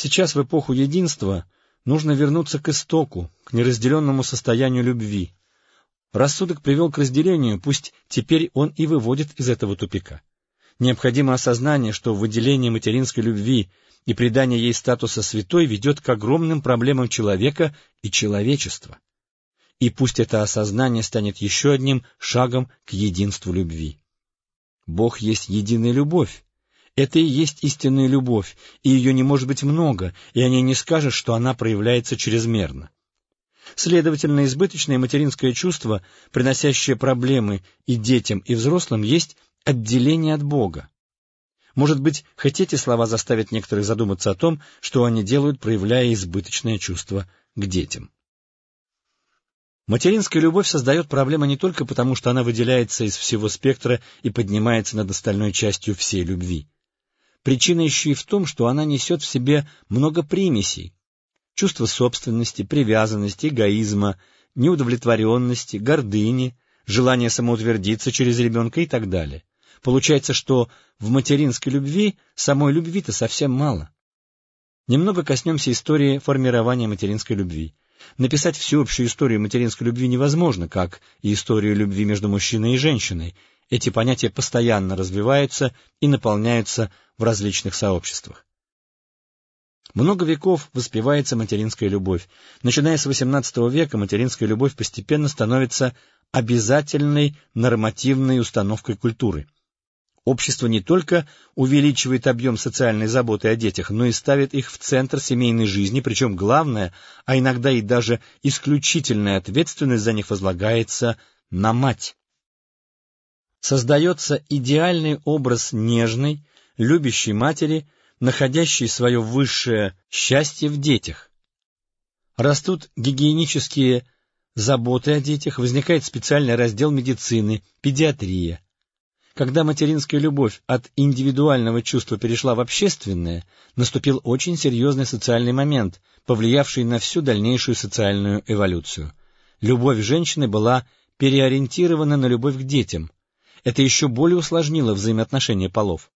Сейчас, в эпоху единства, нужно вернуться к истоку, к неразделенному состоянию любви. Рассудок привел к разделению, пусть теперь он и выводит из этого тупика. Необходимо осознание, что выделение материнской любви и придание ей статуса святой ведет к огромным проблемам человека и человечества. И пусть это осознание станет еще одним шагом к единству любви. Бог есть единая любовь. Это и есть истинная любовь, и ее не может быть много, и о ней не скажешь, что она проявляется чрезмерно. Следовательно, избыточное материнское чувство, приносящее проблемы и детям, и взрослым, есть отделение от Бога. Может быть, хоть эти слова заставят некоторых задуматься о том, что они делают, проявляя избыточное чувство к детям. Материнская любовь создает проблемы не только потому, что она выделяется из всего спектра и поднимается над остальной частью всей любви. Причина еще и в том, что она несет в себе много примесей. Чувство собственности, привязанности, эгоизма, неудовлетворенности, гордыни, желание самоутвердиться через ребенка и так далее. Получается, что в материнской любви самой любви-то совсем мало. Немного коснемся истории формирования материнской любви. Написать всеобщую историю материнской любви невозможно, как и историю любви между мужчиной и женщиной. Эти понятия постоянно развиваются и наполняются в различных сообществах. Много веков воспевается материнская любовь. Начиная с XVIII века материнская любовь постепенно становится обязательной нормативной установкой культуры – Общество не только увеличивает объем социальной заботы о детях, но и ставит их в центр семейной жизни, причем главное, а иногда и даже исключительная ответственность за них возлагается на мать. Создается идеальный образ нежной, любящей матери, находящей свое высшее счастье в детях. Растут гигиенические заботы о детях, возникает специальный раздел медицины, педиатрия. Когда материнская любовь от индивидуального чувства перешла в общественное, наступил очень серьезный социальный момент, повлиявший на всю дальнейшую социальную эволюцию. Любовь женщины была переориентирована на любовь к детям. Это еще более усложнило взаимоотношения полов.